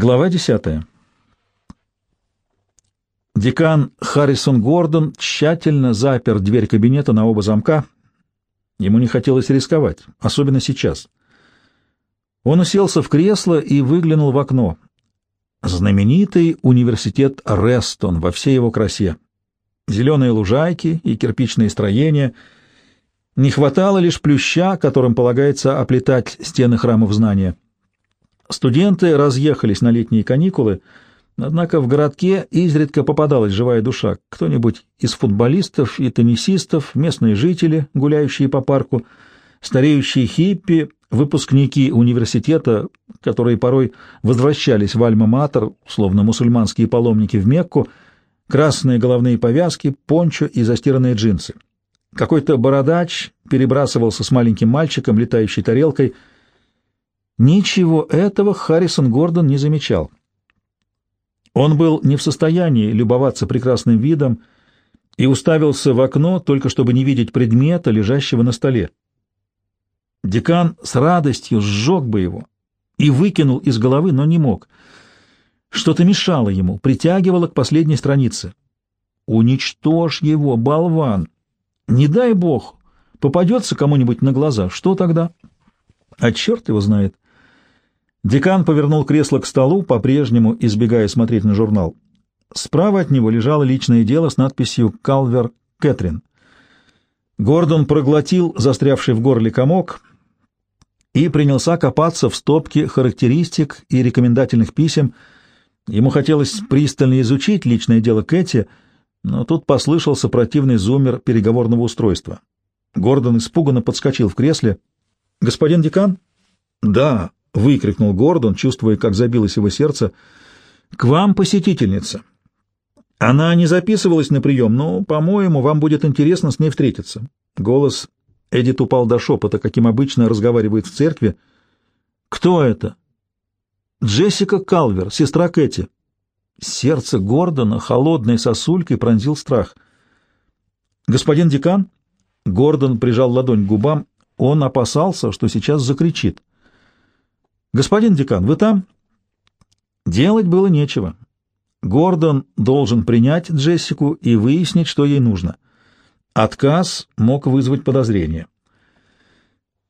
Глава десятая. Декан Харрисон Гордон тщательно запер дверь кабинета на оба замка. Ему не хотелось рисковать, особенно сейчас. Он уселся в кресло и выглянул в окно. Знаменитый университет Рестон во всей его красе. Зеленые лужайки и кирпичные строения. Не хватало лишь плюща, которым полагается оплетать стены храмов знания. Студенты разъехались на летние каникулы — Однако в городке изредка попадалась живая душа. Кто-нибудь из футболистов и теннисистов, местные жители, гуляющие по парку, стареющие хиппи, выпускники университета, которые порой возвращались в Альма-Матер, словно мусульманские паломники в Мекку, красные головные повязки, пончо и застиранные джинсы. Какой-то бородач перебрасывался с маленьким мальчиком, летающей тарелкой. Ничего этого Харрисон Гордон не замечал. Он был не в состоянии любоваться прекрасным видом и уставился в окно, только чтобы не видеть предмета, лежащего на столе. Декан с радостью сжег бы его и выкинул из головы, но не мог. Что-то мешало ему, притягивало к последней странице. «Уничтожь его, болван! Не дай бог, попадется кому-нибудь на глаза, что тогда?» «А черт его знает!» Декан повернул кресло к столу, по-прежнему избегая смотреть на журнал. Справа от него лежало личное дело с надписью «Калвер Кэтрин». Гордон проглотил застрявший в горле комок и принялся копаться в стопке характеристик и рекомендательных писем. Ему хотелось пристально изучить личное дело Кэти, но тут послышался противный зуммер переговорного устройства. Гордон испуганно подскочил в кресле. «Господин декан?» «Да», — выкрикнул Гордон, чувствуя, как забилось его сердце. «К вам посетительница. Она не записывалась на прием, но, по-моему, вам будет интересно с ней встретиться». Голос Эдит упал до шепота, каким обычно разговаривает в церкви. «Кто это?» «Джессика Калвер, сестра Кэти». Сердце Гордона холодной сосулькой пронзил страх. «Господин декан?» Гордон прижал ладонь к губам. Он опасался, что сейчас закричит. «Господин декан, вы там?» Делать было нечего. Гордон должен принять Джессику и выяснить, что ей нужно. Отказ мог вызвать подозрение.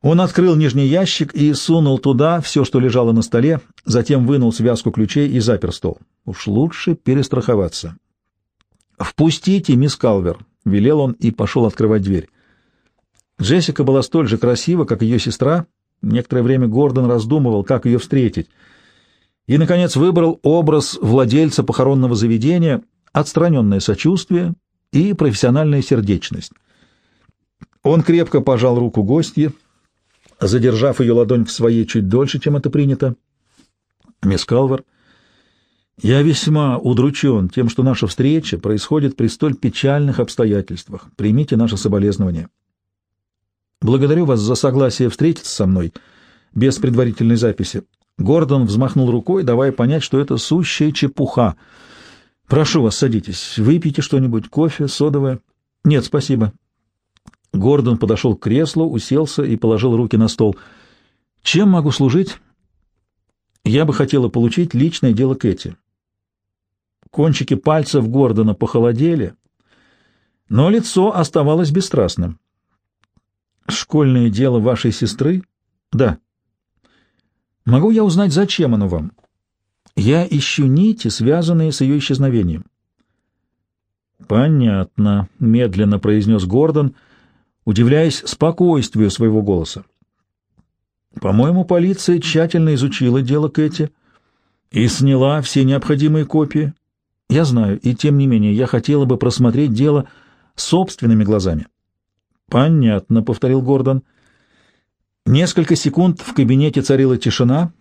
Он открыл нижний ящик и сунул туда все, что лежало на столе, затем вынул связку ключей и запер стол. Уж лучше перестраховаться. «Впустите, мисс Калвер», — велел он и пошел открывать дверь. Джессика была столь же красива, как ее сестра, Некоторое время Гордон раздумывал, как ее встретить, и, наконец, выбрал образ владельца похоронного заведения, отстраненное сочувствие и профессиональная сердечность. Он крепко пожал руку гостье, задержав ее ладонь в своей чуть дольше, чем это принято. «Мисс Калвер, я весьма удручен тем, что наша встреча происходит при столь печальных обстоятельствах. Примите наше соболезнование». Благодарю вас за согласие встретиться со мной без предварительной записи. Гордон взмахнул рукой, давая понять, что это сущая чепуха. Прошу вас, садитесь. Выпейте что-нибудь, кофе, содовое. Нет, спасибо. Гордон подошел к креслу, уселся и положил руки на стол. Чем могу служить? Я бы хотела получить личное дело Кэти. Кончики пальцев Гордона похолодели, но лицо оставалось бесстрастным. Школьное дело вашей сестры? Да. Могу я узнать, зачем оно вам? Я ищу нити, связанные с ее исчезновением. Понятно, медленно произнес Гордон, удивляясь спокойствию своего голоса. По-моему, полиция тщательно изучила дело Кэти и сняла все необходимые копии. Я знаю, и тем не менее я хотела бы просмотреть дело собственными глазами. «Понятно», — повторил Гордон. Несколько секунд в кабинете царила тишина.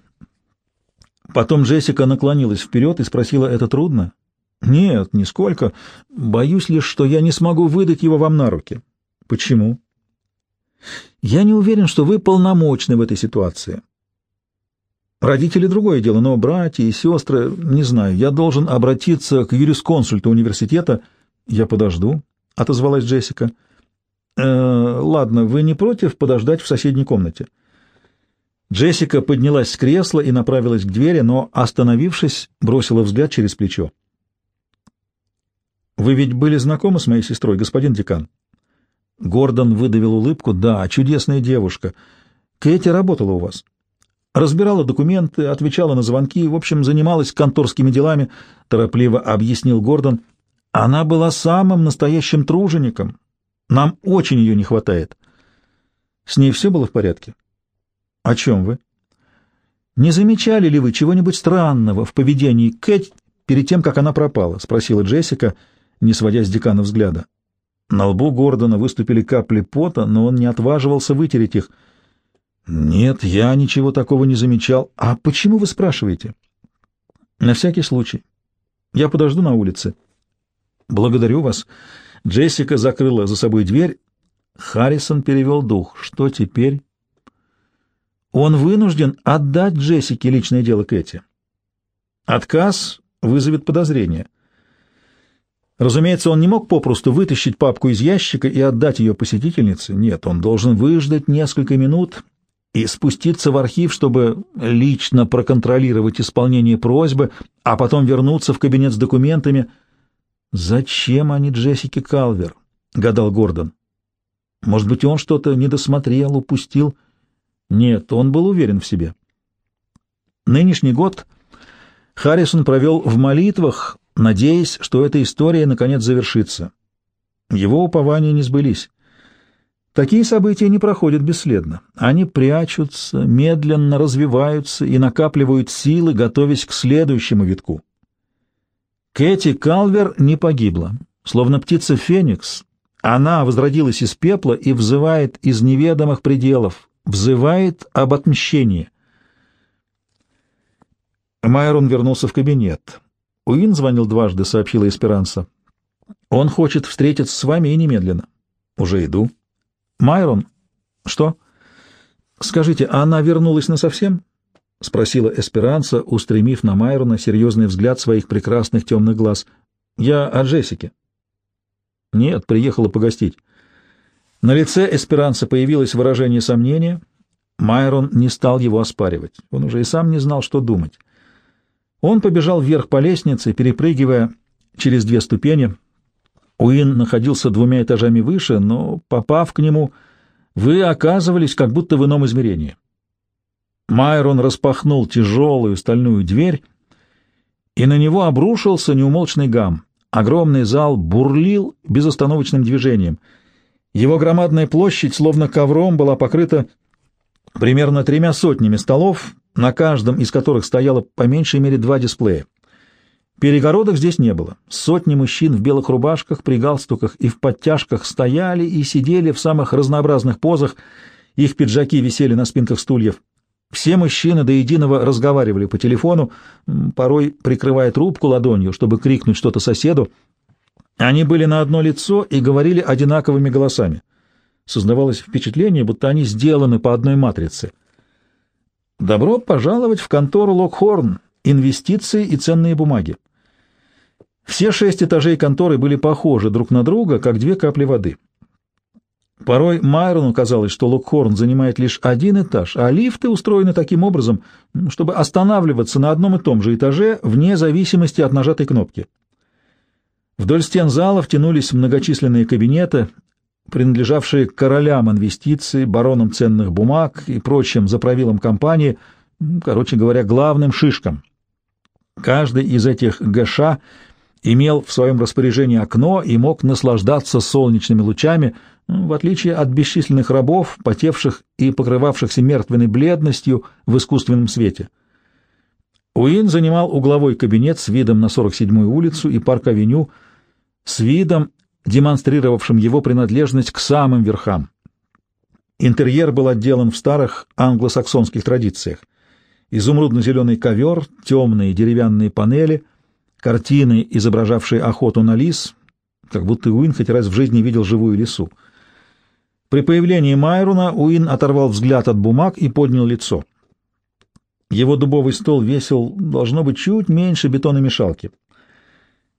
Потом Джессика наклонилась вперед и спросила, «Это трудно?» «Нет, нисколько. Боюсь лишь, что я не смогу выдать его вам на руки». «Почему?» «Я не уверен, что вы полномочны в этой ситуации». Родители — другое дело, но братья и сестры, не знаю, я должен обратиться к юрисконсульту университета. Я подожду, — отозвалась Джессика. — Э, ладно, вы не против подождать в соседней комнате? Джессика поднялась с кресла и направилась к двери, но, остановившись, бросила взгляд через плечо. «Вы ведь были знакомы с моей сестрой, господин декан?» Гордон выдавил улыбку. «Да, чудесная девушка. Кэти работала у вас. Разбирала документы, отвечала на звонки, в общем, занималась конторскими делами», — торопливо объяснил Гордон. «Она была самым настоящим тружеником. Нам очень ее не хватает». «С ней все было в порядке?» «О чем вы?» «Не замечали ли вы чего-нибудь странного в поведении Кэти перед тем, как она пропала?» — спросила Джессика, не сводя с декана взгляда. На лбу Гордона выступили капли пота, но он не отваживался вытереть их. «Нет, я ничего такого не замечал. А почему вы спрашиваете?» «На всякий случай. Я подожду на улице». «Благодарю вас». Джессика закрыла за собой дверь. Харрисон перевел дух. «Что теперь?» Он вынужден отдать Джессике личное дело Кэти. Отказ вызовет подозрение. Разумеется, он не мог попросту вытащить папку из ящика и отдать ее посетительнице. Нет, он должен выждать несколько минут и спуститься в архив, чтобы лично проконтролировать исполнение просьбы, а потом вернуться в кабинет с документами. «Зачем они Джессике Калвер?» — гадал Гордон. «Может быть, он что-то недосмотрел, упустил?» Нет, он был уверен в себе. Нынешний год Харрисон провел в молитвах, надеясь, что эта история наконец завершится. Его упования не сбылись. Такие события не проходят бесследно. Они прячутся, медленно развиваются и накапливают силы, готовясь к следующему витку. Кэти Калвер не погибла. Словно птица Феникс, она возродилась из пепла и взывает из неведомых пределов, взывает об отмщении. Майрон вернулся в кабинет. Уин звонил дважды, сообщила Эсперанса. Он хочет встретиться с вами и немедленно. Уже иду. Майрон? Что? Скажите, она вернулась насовсем? Спросила Эсперанса, устремив на Майрона серьезный взгляд своих прекрасных темных глаз. Я о Джессике. Нет, приехала погостить. На лице Эсперанса появилось выражение сомнения. Майрон не стал его оспаривать. Он уже и сам не знал, что думать. Он побежал вверх по лестнице, перепрыгивая через две ступени. Уин находился двумя этажами выше, но, попав к нему, вы оказывались как будто в ином измерении. Майрон распахнул тяжелую стальную дверь, и на него обрушился неумолчный гам. Огромный зал бурлил безостановочным движением. Его громадная площадь, словно ковром, была покрыта примерно тремя сотнями столов, на каждом из которых стояло по меньшей мере два дисплея. Перегородок здесь не было. Сотни мужчин в белых рубашках, при галстуках и в подтяжках стояли и сидели в самых разнообразных позах, их пиджаки висели на спинках стульев. Все мужчины до единого разговаривали по телефону, порой прикрывая трубку ладонью, чтобы крикнуть что-то соседу. Они были на одно лицо и говорили одинаковыми голосами. Создавалось впечатление, будто они сделаны по одной матрице. Добро пожаловать в контору Локхорн, инвестиции и ценные бумаги. Все шесть этажей конторы были похожи друг на друга, как две капли воды. Порой Майрону казалось, что Локхорн занимает лишь один этаж, а лифты устроены таким образом, чтобы останавливаться на одном и том же этаже вне зависимости от нажатой кнопки. Вдоль стен залов тянулись многочисленные кабинеты, принадлежавшие королям инвестиций, баронам ценных бумаг и прочим заправилам компании, короче говоря, главным шишкам. Каждый из этих ГШ имел в своем распоряжении окно и мог наслаждаться солнечными лучами, в отличие от бесчисленных рабов, потевших и покрывавшихся мертвенной бледностью в искусственном свете. Уин занимал угловой кабинет с видом на 47-ю улицу и парк-авеню, с видом демонстрировавшим его принадлежность к самым верхам. Интерьер был отделан в старых англосаксонских традициях. Изумрудно-зеленый ковер, темные деревянные панели, картины, изображавшие охоту на лис, как будто Уин хоть раз в жизни видел живую лису. При появлении Майруна Уин оторвал взгляд от бумаг и поднял лицо. Его дубовый стол весил, должно быть, чуть меньше бетономешалки.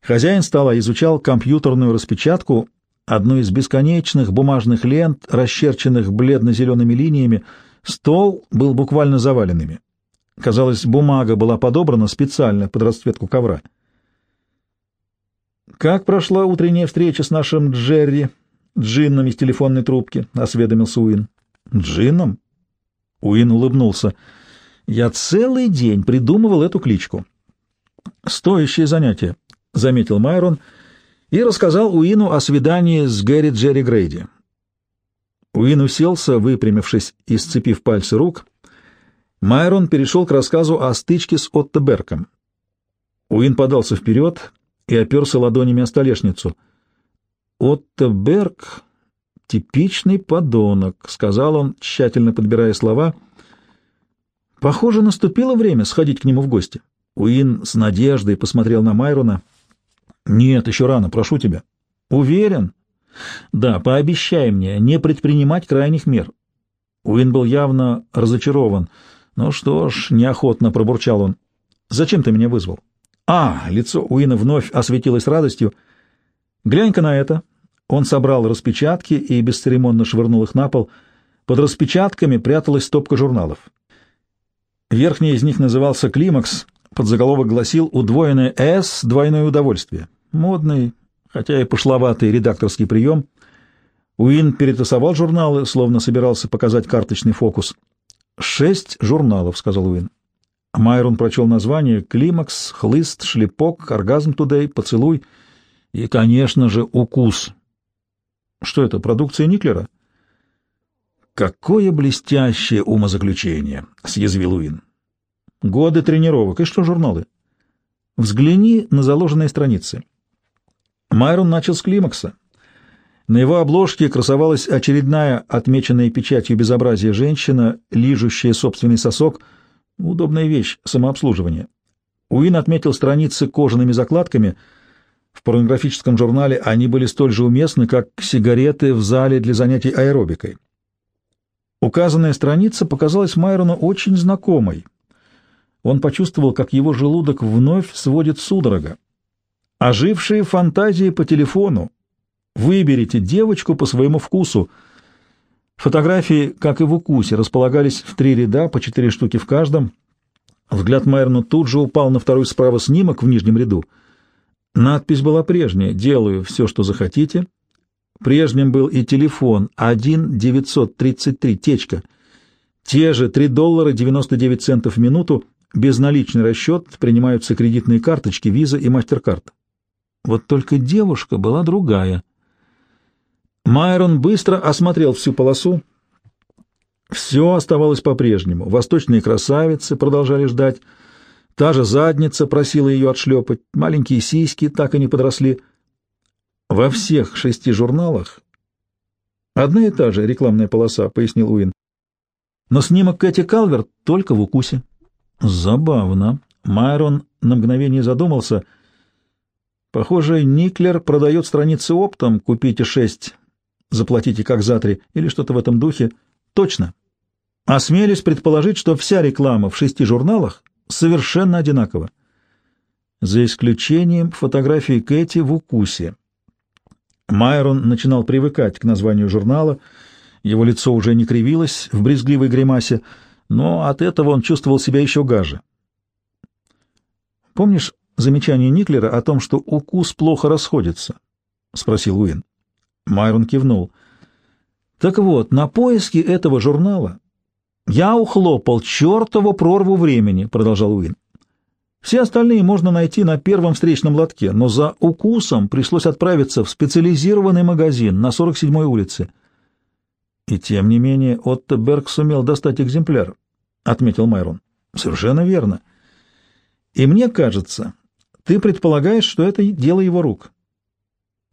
Хозяин стола изучал компьютерную распечатку, одну из бесконечных бумажных лент, расчерченных бледно-зелеными линиями, Стол был буквально заваленными. Казалось, бумага была подобрана специально под расцветку ковра. «Как прошла утренняя встреча с нашим Джерри, Джинном из телефонной трубки?» — осведомился Уин. «Джинном?» Уин улыбнулся. «Я целый день придумывал эту кличку». «Стоящее занятие», — заметил Майрон и рассказал Уину о свидании с Гэри Джерри Грейди. Уин уселся, выпрямившись и сцепив пальцы рук. Майрон перешел к рассказу о стычке с Отто Берком. Уин подался вперед и оперся ладонями о столешницу. «Отто Берг — типичный подонок», — сказал он, тщательно подбирая слова. «Похоже, наступило время сходить к нему в гости». Уин с надеждой посмотрел на Майрона. «Нет, еще рано, прошу тебя». «Уверен?» «Да, пообещай мне не предпринимать крайних мер». Уин был явно разочарован. «Ну что ж», — неохотно пробурчал он. «Зачем ты меня вызвал?» «А!» — лицо Уина вновь осветилось радостью. «Глянь-ка на это». Он собрал распечатки и бесцеремонно швырнул их на пол. Под распечатками пряталась стопка журналов. Верхний из них назывался «Климакс», Подзаголовок гласил «Удвоенное «С» — двойное удовольствие». Модный, хотя и пошловатый редакторский прием. Уин перетасовал журналы, словно собирался показать карточный фокус. «Шесть журналов», — сказал Уин. Майрон прочел название «Климакс», «Хлыст», «Шлепок», «Оргазм Тудей», «Поцелуй» и, конечно же, «Укус». Что это, продукция Никлера? «Какое блестящее умозаключение!» — съязвил Уин. Годы тренировок. И что журналы? Взгляни на заложенные страницы. Майрон начал с климакса. На его обложке красовалась очередная отмеченная печатью безобразия женщина, лижущая собственный сосок. Удобная вещь, самообслуживание. Уин отметил страницы кожаными закладками. В порнографическом журнале они были столь же уместны, как сигареты в зале для занятий аэробикой. Указанная страница показалась Майрону очень знакомой — он почувствовал, как его желудок вновь сводит судорога. Ожившие фантазии по телефону. Выберите девочку по своему вкусу. Фотографии, как и в укусе, располагались в три ряда, по четыре штуки в каждом. Взгляд Майерна тут же упал на второй справа снимок в нижнем ряду. Надпись была прежняя «Делаю все, что захотите». Прежним был и телефон 1-933, течка. Те же 3 доллара 99 центов в минуту безналичный расчет принимаются кредитные карточки Visa и MasterCard. Вот только девушка была другая. Майрон быстро осмотрел всю полосу. Все оставалось по-прежнему. Восточные красавицы продолжали ждать. Та же задница просила ее отшлепать. Маленькие сиськи так и не подросли. Во всех шести журналах одна и та же рекламная полоса, пояснил Уин. Но снимок Кэти Калверт только в укусе. Забавно. Майрон на мгновение задумался. Похоже, Никлер продает страницы оптом, купите шесть, заплатите как за три, или что-то в этом духе. Точно. Осмелюсь предположить, что вся реклама в шести журналах совершенно одинакова. За исключением фотографии Кэти в укусе. Майрон начинал привыкать к названию журнала, его лицо уже не кривилось в брезгливой гримасе, но от этого он чувствовал себя еще гаже. «Помнишь замечание Никлера о том, что укус плохо расходится?» — спросил Уин. Майрон кивнул. «Так вот, на поиски этого журнала я ухлопал чертову прорву времени», — продолжал Уин. «Все остальные можно найти на первом встречном лотке, но за укусом пришлось отправиться в специализированный магазин на 47-й улице». И тем не менее Отто Берг сумел достать экземпляр, — отметил Майрон. — Совершенно верно. И мне кажется, ты предполагаешь, что это дело его рук. —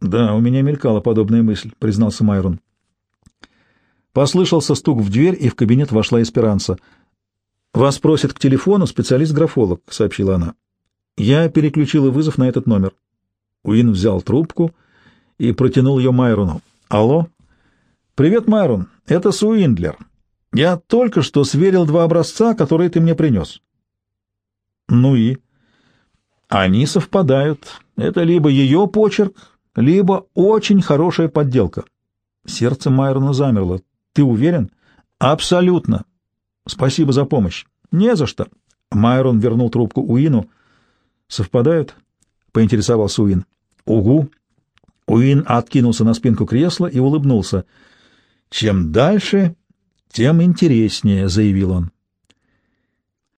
Да, у меня мелькала подобная мысль, — признался Майрон. Послышался стук в дверь, и в кабинет вошла Эсперанса. «Вас просит к телефону специалист-графолог», — сообщила она. Я переключила вызов на этот номер. Уин взял трубку и протянул ее Майрону. «Алло?» «Привет, Майрон. Это Суиндлер. Я только что сверил два образца, которые ты мне принес». «Ну и?» «Они совпадают. Это либо ее почерк, либо очень хорошая подделка». Сердце Майрона замерло. «Ты уверен?» «Абсолютно. Спасибо за помощь. Не за что. Майрон вернул трубку Уину. Совпадают? Поинтересовался Уин. Угу. Уин откинулся на спинку кресла и улыбнулся. Чем дальше, тем интереснее, заявил он.